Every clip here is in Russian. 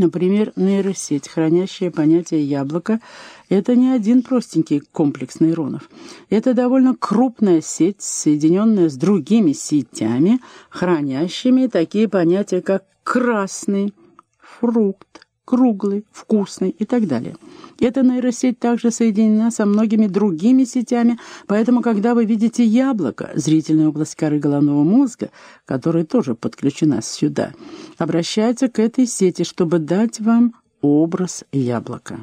Например, нейросеть, хранящая понятие «яблоко», это не один простенький комплекс нейронов. Это довольно крупная сеть, соединенная с другими сетями, хранящими такие понятия, как «красный», «фрукт», круглый, вкусный и так далее. Эта нейросеть также соединена со многими другими сетями, поэтому, когда вы видите яблоко, зрительная область коры головного мозга, которая тоже подключена сюда, обращается к этой сети, чтобы дать вам образ яблока.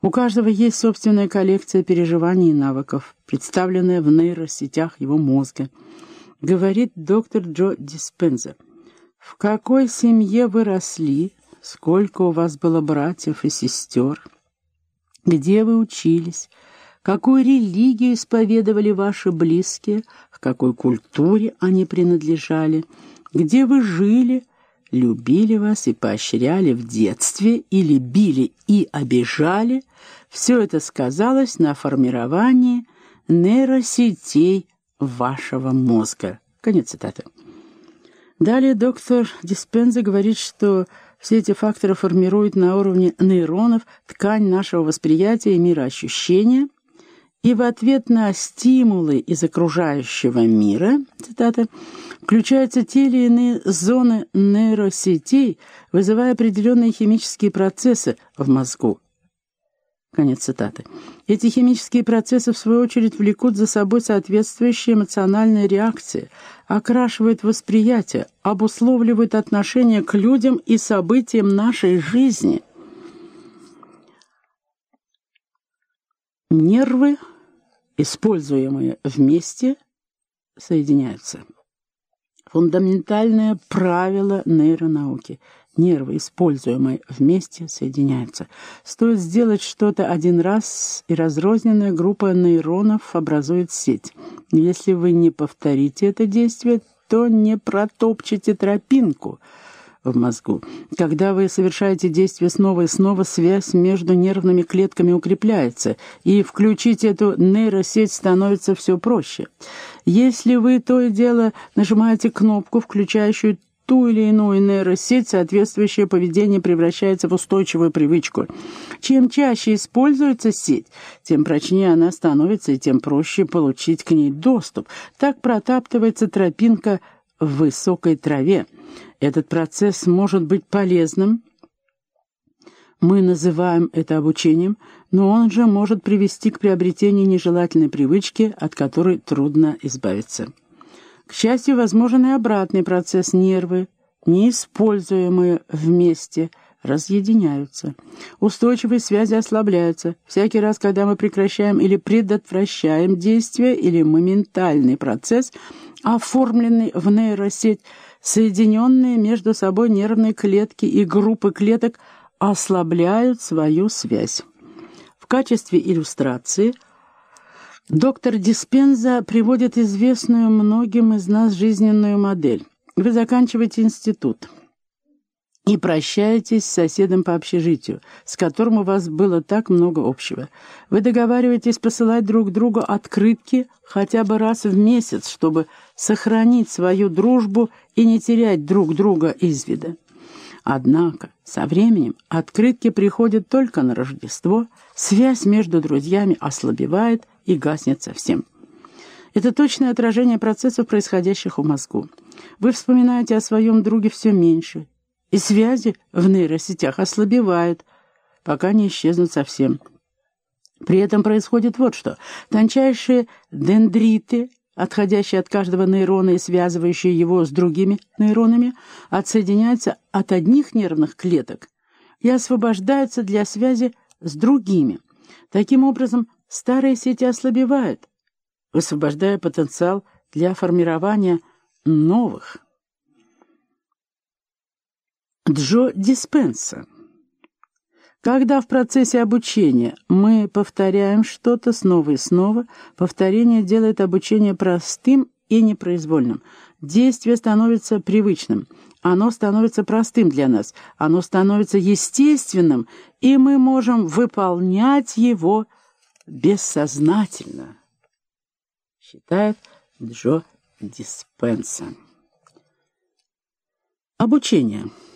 У каждого есть собственная коллекция переживаний и навыков, представленная в нейросетях его мозга. Говорит доктор Джо Диспенза. В какой семье вы росли, сколько у вас было братьев и сестер, где вы учились, какую религию исповедовали ваши близкие, к какой культуре они принадлежали, где вы жили, любили вас и поощряли в детстве или били и обижали, все это сказалось на формировании нейросетей вашего мозга. Конец цитаты. Далее доктор Диспенза говорит, что все эти факторы формируют на уровне нейронов ткань нашего восприятия и мироощущения, и в ответ на стимулы из окружающего мира, цитата, включаются те или иные зоны нейросетей, вызывая определенные химические процессы в мозгу. Конец цитаты. Эти химические процессы, в свою очередь, влекут за собой соответствующие эмоциональные реакции, окрашивают восприятие, обусловливают отношение к людям и событиям нашей жизни. Нервы, используемые вместе, соединяются. Фундаментальное правило нейронауки – нервы, используемые вместе, соединяются. Стоит сделать что-то один раз, и разрозненная группа нейронов образует сеть. Если вы не повторите это действие, то не протопчете тропинку в мозгу. Когда вы совершаете действие снова и снова, связь между нервными клетками укрепляется, и включить эту нейросеть становится все проще. Если вы то и дело нажимаете кнопку, включающую ту или иную нейросеть соответствующее поведение превращается в устойчивую привычку. Чем чаще используется сеть, тем прочнее она становится и тем проще получить к ней доступ. Так протаптывается тропинка в высокой траве. Этот процесс может быть полезным, мы называем это обучением, но он же может привести к приобретению нежелательной привычки, от которой трудно избавиться. К счастью, возможен и обратный процесс нервы, неиспользуемые вместе, разъединяются. Устойчивые связи ослабляются. Всякий раз, когда мы прекращаем или предотвращаем действие или моментальный процесс, оформленный в нейросеть, соединенные между собой нервные клетки и группы клеток ослабляют свою связь. В качестве иллюстрации – Доктор Диспенза приводит известную многим из нас жизненную модель. Вы заканчиваете институт и прощаетесь с соседом по общежитию, с которым у вас было так много общего. Вы договариваетесь посылать друг другу открытки хотя бы раз в месяц, чтобы сохранить свою дружбу и не терять друг друга из вида. Однако со временем открытки приходят только на Рождество, связь между друзьями ослабевает и гаснет совсем. Это точное отражение процессов, происходящих в мозгу. Вы вспоминаете о своем друге все меньше, и связи в нейросетях ослабевают, пока не исчезнут совсем. При этом происходит вот что. Тончайшие дендриты отходящие от каждого нейрона и связывающие его с другими нейронами, отсоединяются от одних нервных клеток и освобождаются для связи с другими. Таким образом, старые сети ослабевают, высвобождая потенциал для формирования новых. Джо Диспенса когда в процессе обучения мы повторяем что-то снова и снова, повторение делает обучение простым и непроизвольным. Действие становится привычным, оно становится простым для нас, оно становится естественным, и мы можем выполнять его бессознательно, считает Джо Диспенса. Обучение –